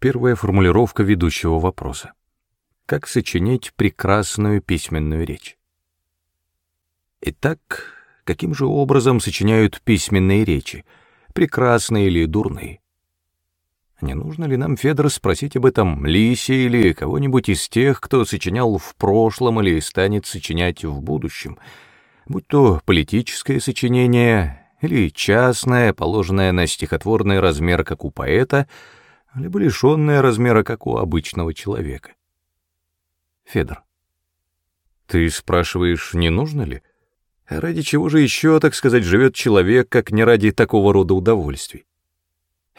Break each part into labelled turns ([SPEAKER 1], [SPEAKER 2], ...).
[SPEAKER 1] Первая формулировка ведущего вопроса. Как сочинить прекрасную письменную речь? Итак, каким же образом сочиняют письменные речи, прекрасные или дурные? Не нужно ли нам, Федор, спросить об этом Лисе или кого-нибудь из тех, кто сочинял в прошлом или станет сочинять в будущем, будь то политическое сочинение или частное, положенное на стихотворный размер, как у поэта — либо лишенная размера, как у обычного человека. Федор. Ты спрашиваешь, не нужно ли? Ради чего же еще, так сказать, живет человек, как не ради такого рода удовольствий?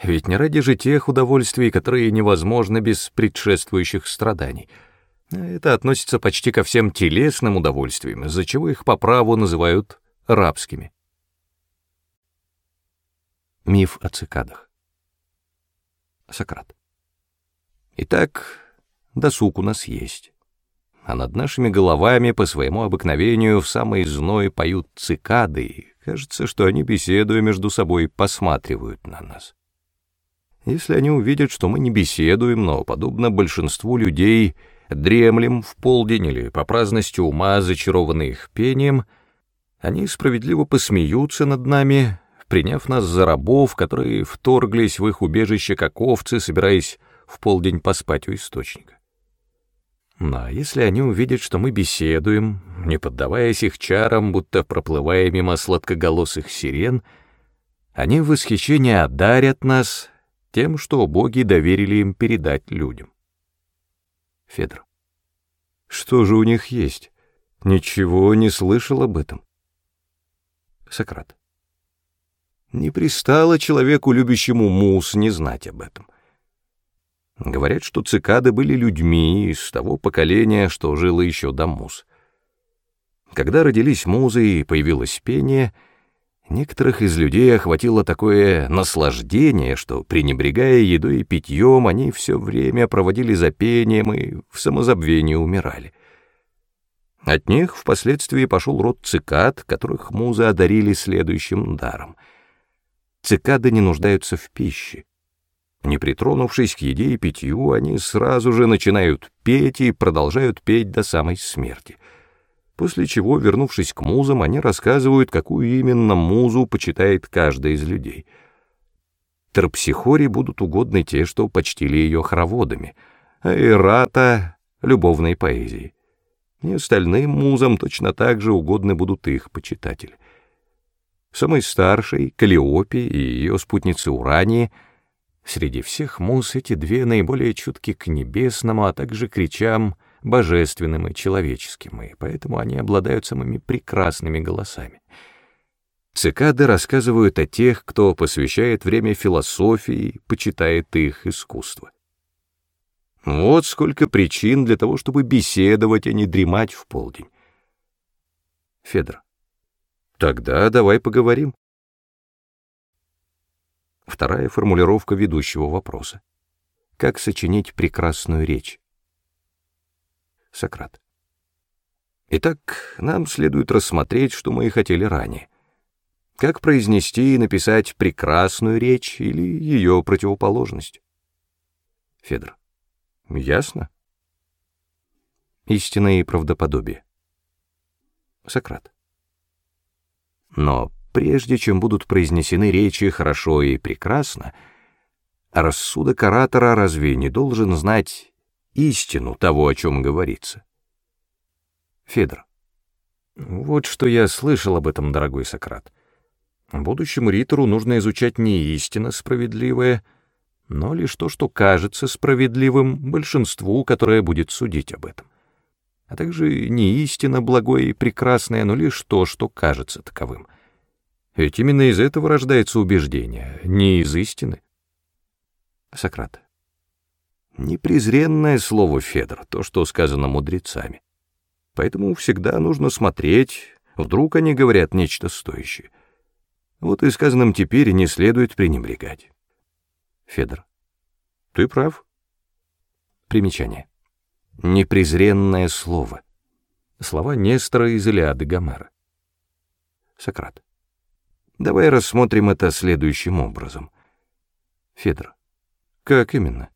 [SPEAKER 1] Ведь не ради же тех удовольствий, которые невозможны без предшествующих страданий. Это относится почти ко всем телесным удовольствиям, из-за чего их по праву называют рабскими. Миф о цикадах. Сократ. Итак, досуг у нас есть. А над нашими головами по своему обыкновению в самой зной поют цикады, и кажется, что они, беседуя между собой, посматривают на нас. Если они увидят, что мы не беседуем, но, подобно большинству людей, дремлем в полдень или по праздности ума, зачарованные их пением, они справедливо посмеются над нами, приняв нас за рабов, которые вторглись в их убежище как овцы, собираясь в полдень поспать у источника. Но если они увидят, что мы беседуем, не поддаваясь их чарам, будто проплывая мимо сладкоголосых сирен, они в восхищение одарят нас тем, что боги доверили им передать людям. Федор. Что же у них есть? Ничего не слышал об этом. Сократ. Не пристало человеку, любящему мус, не знать об этом. Говорят, что цикады были людьми из того поколения, что жило еще до муз. Когда родились музы и появилось пение, некоторых из людей охватило такое наслаждение, что, пренебрегая едой и питьем, они все время проводили за пением и в самозабвении умирали. От них впоследствии пошел род цикад, которых музы одарили следующим даром — Цикады не нуждаются в пище. Не притронувшись к еде и питью, они сразу же начинают петь и продолжают петь до самой смерти. После чего, вернувшись к музам, они рассказывают, какую именно музу почитает каждый из людей. Терпсихоре будут угодны те, что почтили ее хороводами, а Ирата — любовной поэзии, И остальным музам точно так же угодны будут их почитатели самой старшей, Калиопе и ее спутницы Урании, среди всех муз эти две наиболее чутки к небесному, а также к речам божественным и человеческим, и поэтому они обладают самыми прекрасными голосами. Цикады рассказывают о тех, кто посвящает время философии, почитает их искусство. Вот сколько причин для того, чтобы беседовать, а не дремать в полдень. Федор. Тогда давай поговорим. Вторая формулировка ведущего вопроса. Как сочинить прекрасную речь? Сократ. Итак, нам следует рассмотреть, что мы и хотели ранее. Как произнести и написать прекрасную речь или ее противоположность? Федор. Ясно? Истина и правдоподобие. Сократ. Но прежде чем будут произнесены речи хорошо и прекрасно, рассудок оратора разве не должен знать истину того, о чем говорится? Федор. Вот что я слышал об этом, дорогой Сократ. Будущему ритору нужно изучать не истинно справедливая, но лишь то, что кажется справедливым большинству, которое будет судить об этом а также не истинно благое и прекрасное, но лишь то, что кажется таковым. Ведь именно из этого рождается убеждение, не из истины. Сократ. Непрезренное слово Федор, то, что сказано мудрецами. Поэтому всегда нужно смотреть, вдруг они говорят нечто стоящее. Вот и сказанным теперь не следует пренебрегать. Федор. Ты прав. Примечание непрезренное слово. Слова Нестора из Илиады Гомера. Сократ. Давай рассмотрим это следующим образом. Федор. Как именно?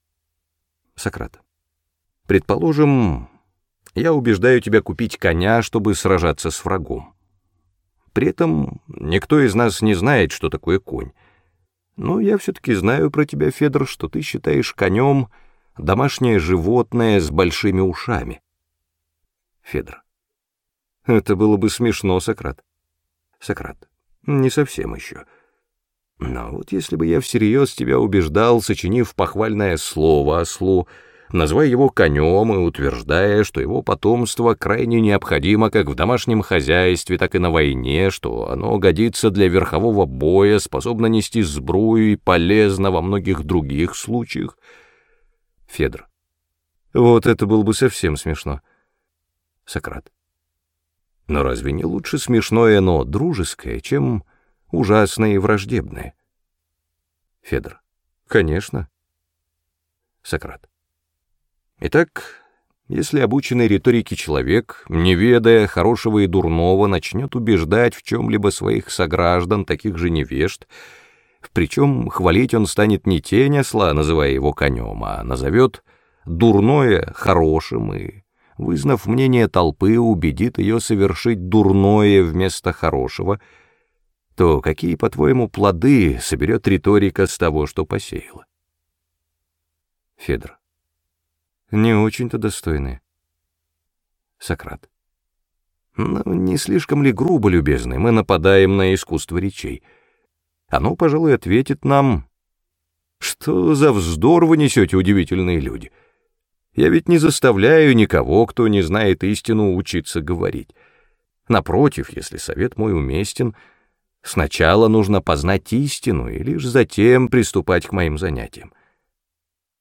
[SPEAKER 1] Сократ. Предположим, я убеждаю тебя купить коня, чтобы сражаться с врагом. При этом никто из нас не знает, что такое конь. Но я все-таки знаю про тебя, Федор, что ты считаешь конем — домашнее животное с большими ушами. Федор. Это было бы смешно, Сократ. Сократ. Не совсем еще. Но вот если бы я всерьез тебя убеждал, сочинив похвальное слово ослу, называя его конем и утверждая, что его потомство крайне необходимо как в домашнем хозяйстве, так и на войне, что оно годится для верхового боя, способно нести сбрую и полезно во многих других случаях, Федор. Вот это было бы совсем смешно. Сократ. Но разве не лучше смешное, но дружеское, чем ужасное и враждебное? Федор. Конечно. Сократ. Итак, если обученный риторике человек, не ведая хорошего и дурного, начнет убеждать в чем-либо своих сограждан, таких же невежд, причем хвалить он станет не тень осла, а называя его конем, а назовет дурное хорошим и, вызнав мнение толпы, убедит ее совершить дурное вместо хорошего, то какие, по-твоему, плоды соберет риторика с того, что посеяла? Федор. Не очень-то достойные. Сократ. Ну, не слишком ли грубо, любезный, мы нападаем на искусство речей — оно, пожалуй, ответит нам, что за вздор вы несете, удивительные люди. Я ведь не заставляю никого, кто не знает истину, учиться говорить. Напротив, если совет мой уместен, сначала нужно познать истину и лишь затем приступать к моим занятиям.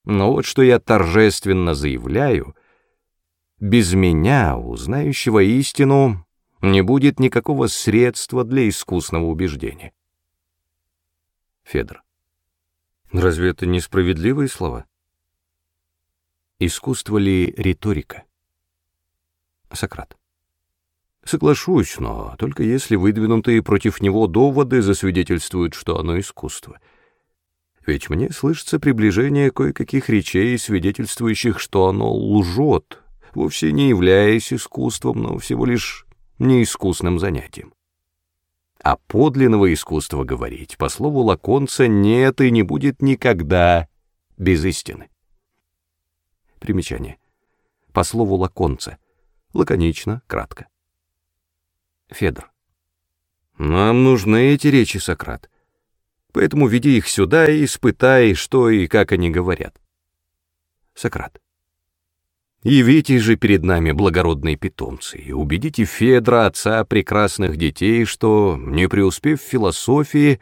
[SPEAKER 1] Но вот что я торжественно заявляю, без меня, узнающего истину, не будет никакого средства для искусного убеждения. Федор. Разве это несправедливые слова? Искусство ли риторика? Сократ. Соглашусь, но только если выдвинутые против него доводы засвидетельствуют, что оно искусство. Ведь мне слышится приближение кое-каких речей, свидетельствующих, что оно лжет, вовсе не являясь искусством, но всего лишь неискусным занятием а подлинного искусства говорить, по слову Лаконца, нет и не будет никогда без истины. Примечание. По слову Лаконца. Лаконично, кратко. Федор. Нам нужны эти речи, Сократ. Поэтому веди их сюда и испытай, что и как они говорят. Сократ. Явите же перед нами благородные питомцы и убедите Федра, отца прекрасных детей, что, не преуспев в философии,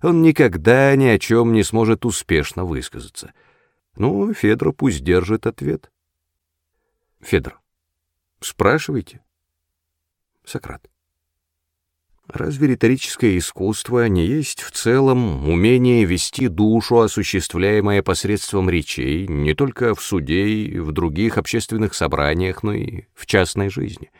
[SPEAKER 1] он никогда ни о чем не сможет успешно высказаться. Ну, Федор пусть держит ответ. Федор, спрашивайте. Сократ. Разве риторическое искусство не есть в целом умение вести душу, осуществляемое посредством речей, не только в суде и в других общественных собраниях, но и в частной жизни?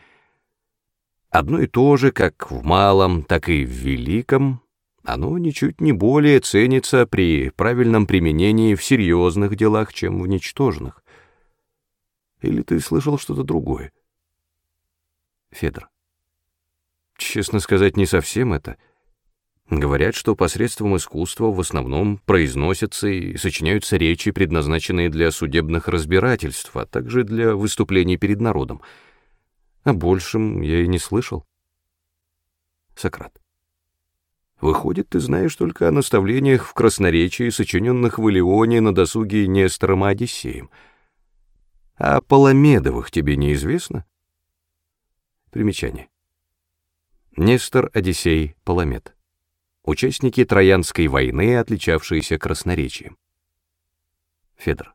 [SPEAKER 1] Одно и то же, как в малом, так и в великом, оно ничуть не более ценится при правильном применении в серьезных делах, чем в ничтожных. Или ты слышал что-то другое? Федор. Честно сказать, не совсем это. Говорят, что посредством искусства в основном произносятся и сочиняются речи, предназначенные для судебных разбирательств, а также для выступлений перед народом. О большем я и не слышал. Сократ. Выходит, ты знаешь только о наставлениях в красноречии, сочиненных в Илеоне на досуге Нестором Одиссеем. А о Паламедовых тебе неизвестно? Примечание. Нестор Одиссей Паламет. Участники Троянской войны, отличавшиеся красноречием. Федор.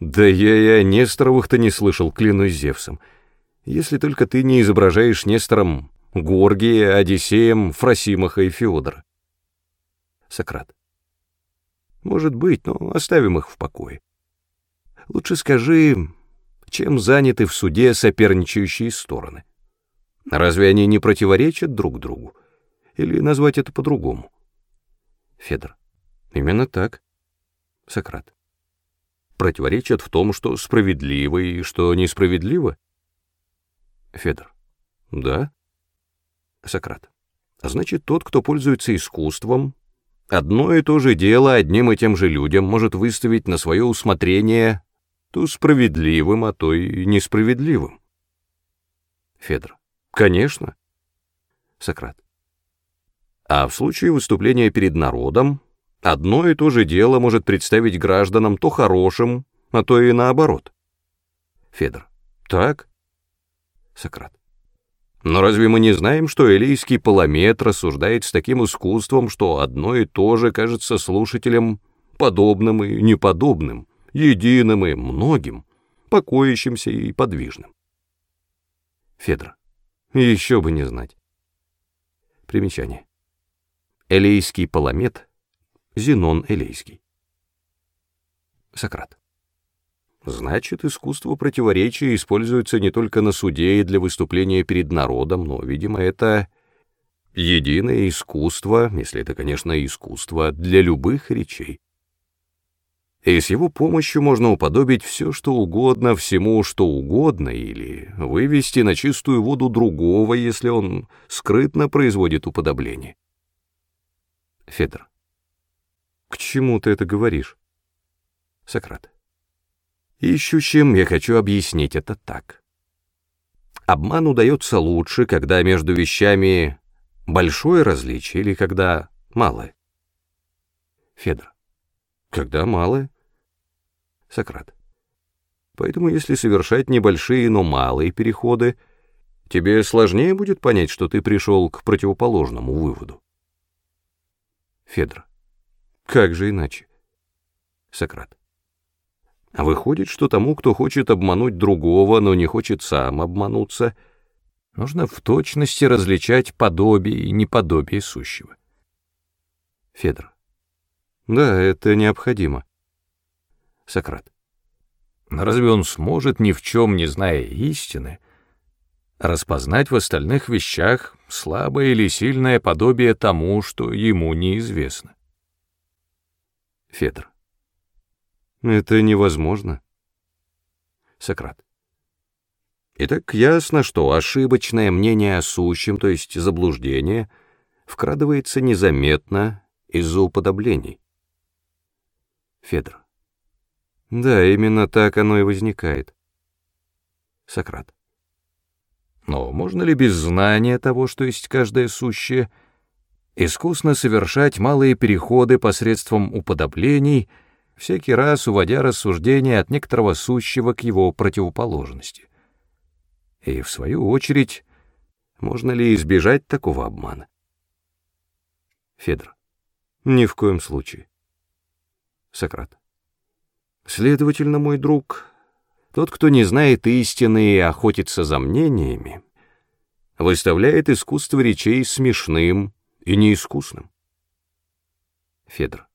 [SPEAKER 1] Да я и о Несторовых-то не слышал, клянусь Зевсом. Если только ты не изображаешь Нестором Горгия, Одиссеем, Фросимаха и Феодора. Сократ. Может быть, но оставим их в покое. Лучше скажи, чем заняты в суде соперничающие стороны. Разве они не противоречат друг другу? Или назвать это по-другому? Федор. Именно так. Сократ. Противоречат в том, что справедливо и что несправедливо? Федор. Да. Сократ. Значит, тот, кто пользуется искусством, одно и то же дело одним и тем же людям может выставить на свое усмотрение то справедливым, а то и несправедливым. Федор. Конечно. Сократ. А в случае выступления перед народом одно и то же дело может представить гражданам то хорошим, а то и наоборот. Федор. Так? Сократ. Но разве мы не знаем, что элийский паламет рассуждает с таким искусством, что одно и то же кажется слушателям подобным и неподобным, единым и многим, покоящимся и подвижным? Федор. Еще бы не знать. Примечание. Элейский паламет, Зенон Элейский. Сократ. Значит, искусство противоречия используется не только на суде и для выступления перед народом, но, видимо, это единое искусство, если это, конечно, искусство для любых речей и с его помощью можно уподобить все, что угодно, всему, что угодно, или вывести на чистую воду другого, если он скрытно производит уподобление. Федор. К чему ты это говоришь? Сократ. Ищущим я хочу объяснить это так. Обман удается лучше, когда между вещами большое различие или когда малое. Федор. Когда малое? Сократ. Поэтому если совершать небольшие, но малые переходы, тебе сложнее будет понять, что ты пришел к противоположному выводу. Федор. Как же иначе? Сократ. А выходит, что тому, кто хочет обмануть другого, но не хочет сам обмануться, нужно в точности различать подобие и неподобие сущего. Федор. Да, это необходимо. Сократ. Но разве он сможет, ни в чем не зная истины, распознать в остальных вещах слабое или сильное подобие тому, что ему неизвестно? Федор. Это невозможно. Сократ. Итак, ясно, что ошибочное мнение о сущем, то есть заблуждение, вкрадывается незаметно из-за уподоблений. Федор. Да, именно так оно и возникает. Сократ. Но можно ли без знания того, что есть каждое сущее, искусно совершать малые переходы посредством уподоблений, всякий раз уводя рассуждение от некоторого сущего к его противоположности? И, в свою очередь, можно ли избежать такого обмана? Федор. Ни в коем случае. Сократ. Следовательно, мой друг, тот, кто не знает истины и охотится за мнениями, выставляет искусство речей смешным и неискусным. Федор.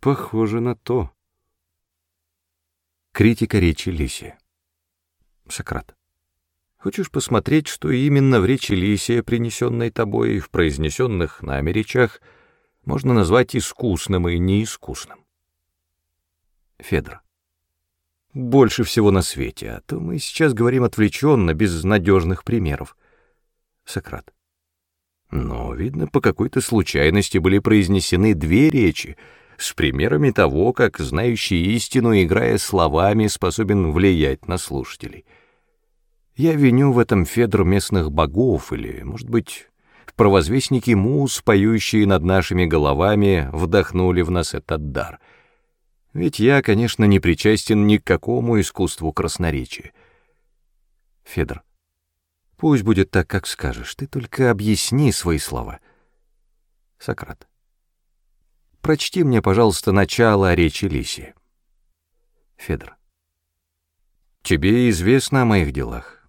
[SPEAKER 1] Похоже на то. Критика речи Лисия. Сократ. Хочешь посмотреть, что именно в речи Лисия, принесенной тобой и в произнесенных нами речах, можно назвать искусным и неискусным? Федор. Больше всего на свете, а то мы сейчас говорим отвлеченно, без надежных примеров. Сократ. Но, видно, по какой-то случайности были произнесены две речи с примерами того, как знающий истину, играя словами, способен влиять на слушателей. Я виню в этом Федру местных богов или, может быть, провозвестники муз, поющие над нашими головами, вдохнули в нас этот дар — ведь я, конечно, не причастен ни к какому искусству красноречия. Федор, пусть будет так, как скажешь, ты только объясни свои слова. Сократ, прочти мне, пожалуйста, начало речи Лисии. Федор, тебе известно о моих делах,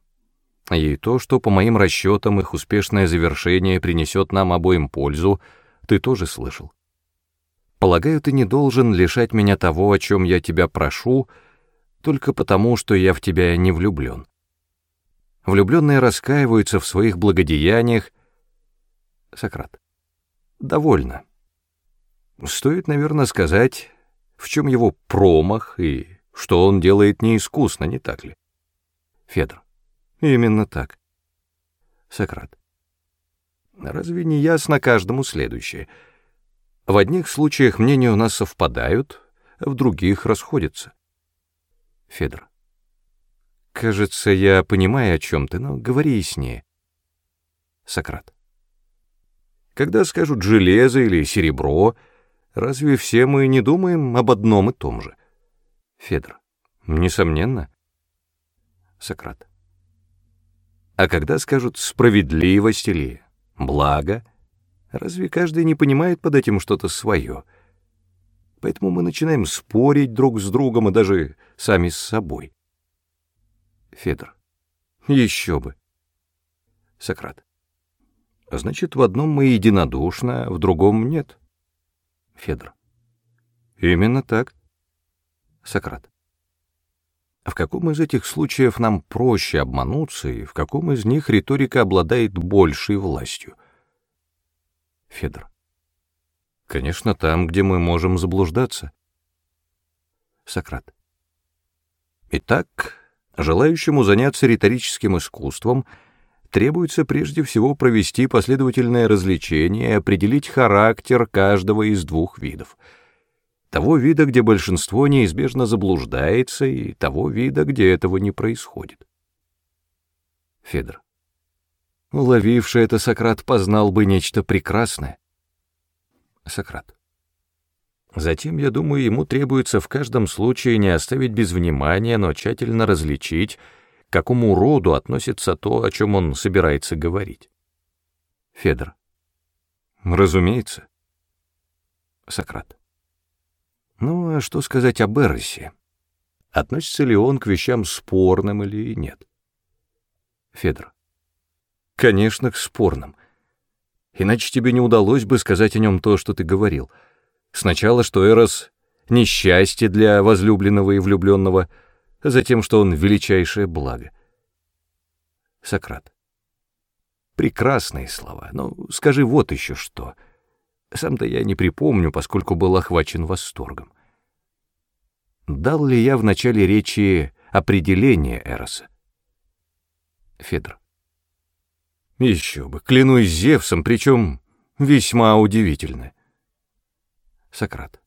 [SPEAKER 1] И то, что по моим расчетам их успешное завершение принесет нам обоим пользу, ты тоже слышал. Полагаю, ты не должен лишать меня того, о чем я тебя прошу, только потому, что я в тебя не влюблен. Влюбленные раскаиваются в своих благодеяниях. Сократ. Довольно. Стоит, наверное, сказать, в чем его промах и что он делает неискусно, не так ли? Федор. Именно так. Сократ. Разве не ясно каждому следующее — в одних случаях мнения у нас совпадают, в других расходятся. Федор. Кажется, я понимаю, о чем ты, но говори яснее. Сократ. Когда скажут «железо» или «серебро», разве все мы не думаем об одном и том же? Федор. Несомненно. Сократ. А когда скажут «справедливость» или «благо», Разве каждый не понимает под этим что-то свое? Поэтому мы начинаем спорить друг с другом и даже сами с собой. Федор. Еще бы. Сократ. Значит, в одном мы единодушны, а в другом нет. Федор. Именно так. Сократ. В каком из этих случаев нам проще обмануться, и в каком из них риторика обладает большей властью — Федор. Конечно, там, где мы можем заблуждаться. Сократ. Итак, желающему заняться риторическим искусством требуется прежде всего провести последовательное развлечение и определить характер каждого из двух видов. Того вида, где большинство неизбежно заблуждается, и того вида, где этого не происходит. Федор. Уловивший это Сократ познал бы нечто прекрасное. Сократ. Затем, я думаю, ему требуется в каждом случае не оставить без внимания, но тщательно различить, к какому роду относится то, о чем он собирается говорить. Федор. Разумеется. Сократ. Ну, а что сказать об Эросе? Относится ли он к вещам спорным или нет? Федор. Конечно, к спорным. Иначе тебе не удалось бы сказать о нем то, что ты говорил. Сначала, что Эрос — несчастье для возлюбленного и влюбленного, затем, что он — величайшее благо. Сократ. Прекрасные слова, но скажи вот еще что. Сам-то я не припомню, поскольку был охвачен восторгом. Дал ли я в начале речи определение Эроса? Федор. Еще бы, клянусь Зевсом, причем весьма удивительно. Сократ.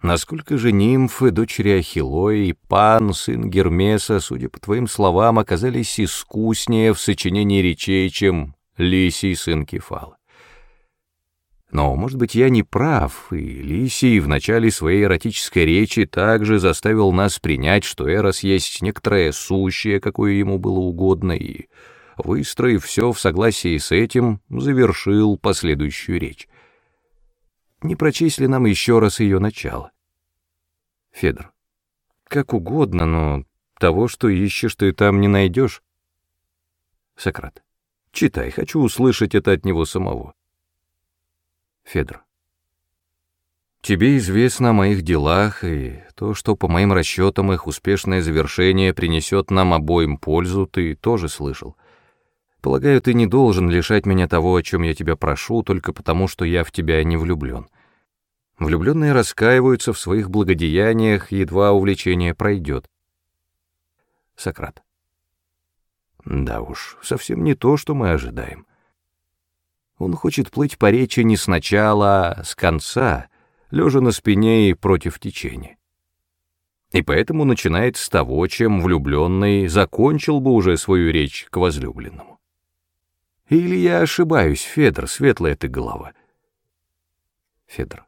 [SPEAKER 1] Насколько же нимфы, дочери Ахиллоя и Пан, сын Гермеса, судя по твоим словам, оказались искуснее в сочинении речей, чем Лисий, сын Кефала. Но, может быть, я не прав, и Лисий в начале своей эротической речи также заставил нас принять, что Эрос есть некоторое сущее, какое ему было угодно, и выстроив все в согласии с этим, завершил последующую речь. Не прочесть ли нам еще раз ее начало? Федор. Как угодно, но того, что ищешь, ты там не найдешь. Сократ. Читай, хочу услышать это от него самого. Федор. Тебе известно о моих делах, и то, что по моим расчетам их успешное завершение принесет нам обоим пользу, ты тоже слышал. Полагаю, ты не должен лишать меня того, о чем я тебя прошу, только потому, что я в тебя не влюблен. Влюбленные раскаиваются в своих благодеяниях, едва увлечение пройдет. Сократ. Да уж, совсем не то, что мы ожидаем. Он хочет плыть по речи не сначала, а с конца, лежа на спине и против течения. И поэтому начинает с того, чем влюбленный закончил бы уже свою речь к возлюбленному. Или я ошибаюсь, Федор, светлая ты голова? Федор.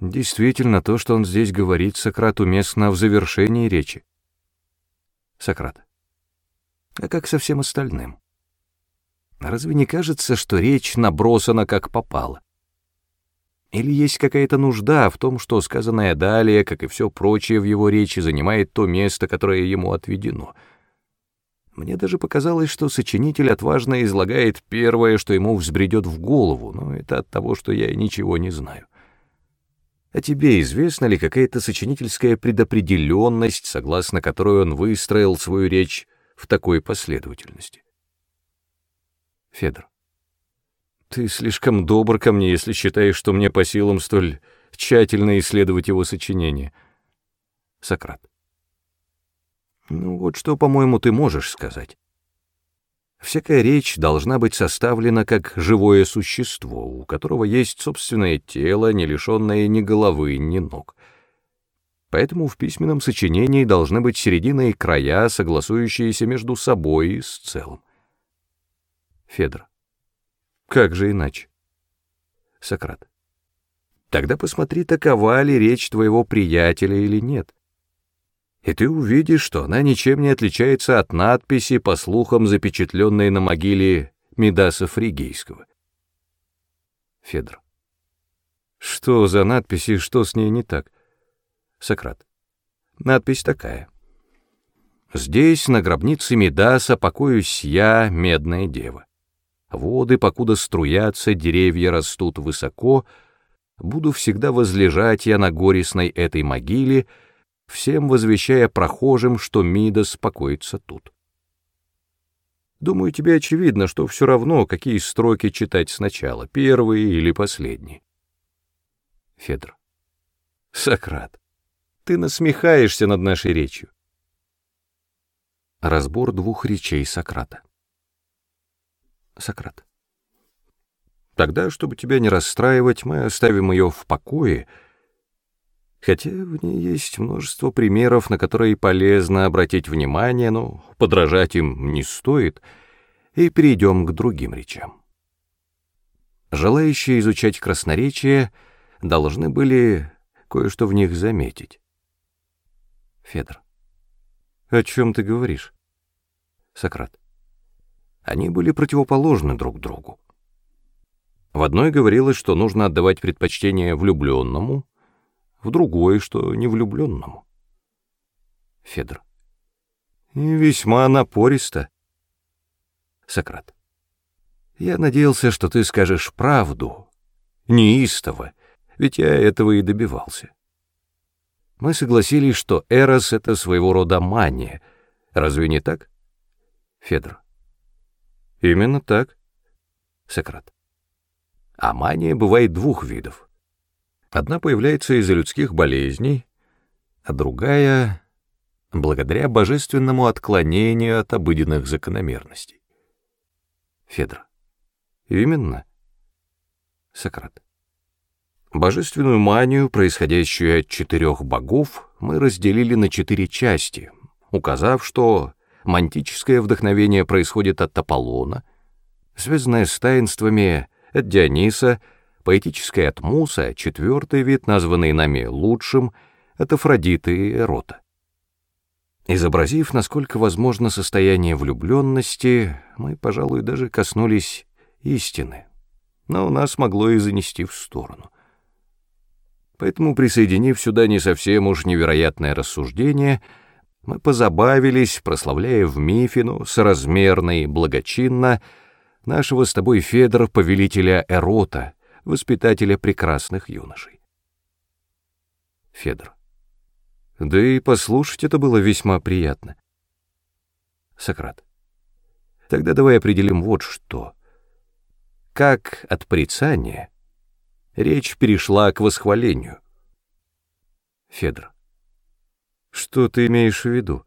[SPEAKER 1] Действительно, то, что он здесь говорит, Сократ уместно в завершении речи. Сократ. А как со всем остальным? Разве не кажется, что речь набросана как попало? Или есть какая-то нужда в том, что сказанное далее, как и все прочее в его речи, занимает то место, которое ему отведено — мне даже показалось, что сочинитель отважно излагает первое, что ему взбредет в голову, но это от того, что я ничего не знаю. А тебе известна ли какая-то сочинительская предопределенность, согласно которой он выстроил свою речь в такой последовательности? Федор. Ты слишком добр ко мне, если считаешь, что мне по силам столь тщательно исследовать его сочинение. Сократ. Ну вот что, по-моему, ты можешь сказать? Всякая речь должна быть составлена как живое существо, у которого есть собственное тело, не лишенное ни головы, ни ног. Поэтому в письменном сочинении должны быть середина и края, согласующиеся между собой и с целым. Федор. Как же иначе? Сократ. Тогда посмотри, такова ли речь твоего приятеля или нет и ты увидишь, что она ничем не отличается от надписи, по слухам, запечатленной на могиле Медаса Фригейского. Федор. Что за надпись и что с ней не так? Сократ. Надпись такая. Здесь, на гробнице Медаса, покоюсь я, медная дева. Воды, покуда струятся, деревья растут высоко, буду всегда возлежать я на горестной этой могиле — всем возвещая прохожим, что Мида спокоится тут. Думаю, тебе очевидно, что все равно, какие строки читать сначала, первые или последние. Федор. Сократ, ты насмехаешься над нашей речью. Разбор двух речей Сократа. Сократ. Тогда, чтобы тебя не расстраивать, мы оставим ее в покое — хотя в ней есть множество примеров, на которые полезно обратить внимание, но подражать им не стоит, и перейдем к другим речам. Желающие изучать красноречие должны были кое-что в них заметить. Федор. О чем ты говоришь? Сократ. Они были противоположны друг другу. В одной говорилось, что нужно отдавать предпочтение влюбленному, в другое, что не влюбленному. Федор. Весьма напористо. Сократ. Я надеялся, что ты скажешь правду, неистово, ведь я этого и добивался. Мы согласились, что Эрос — это своего рода мания. Разве не так? Федор. Именно так. Сократ. А мания бывает двух видов. Одна появляется из-за людских болезней, а другая — благодаря божественному отклонению от обыденных закономерностей. Федор. Именно. Сократ. Божественную манию, происходящую от четырех богов, мы разделили на четыре части, указав, что мантическое вдохновение происходит от Аполлона, связанное с таинствами от Диониса — Поэтическая отмуса, четвертый вид, названный нами лучшим, это Афродиты и Эрота. Изобразив, насколько возможно, состояние влюбленности, мы, пожалуй, даже коснулись истины, но нас могло и занести в сторону. Поэтому, присоединив сюда не совсем уж невероятное рассуждение, мы позабавились, прославляя в Мифину соразмерно и благочинно нашего с тобой Федора, повелителя Эрота, воспитателя прекрасных юношей. Федор. Да и послушать это было весьма приятно. Сократ. Тогда давай определим вот что. Как от прицания речь перешла к восхвалению. Федор. Что ты имеешь в виду?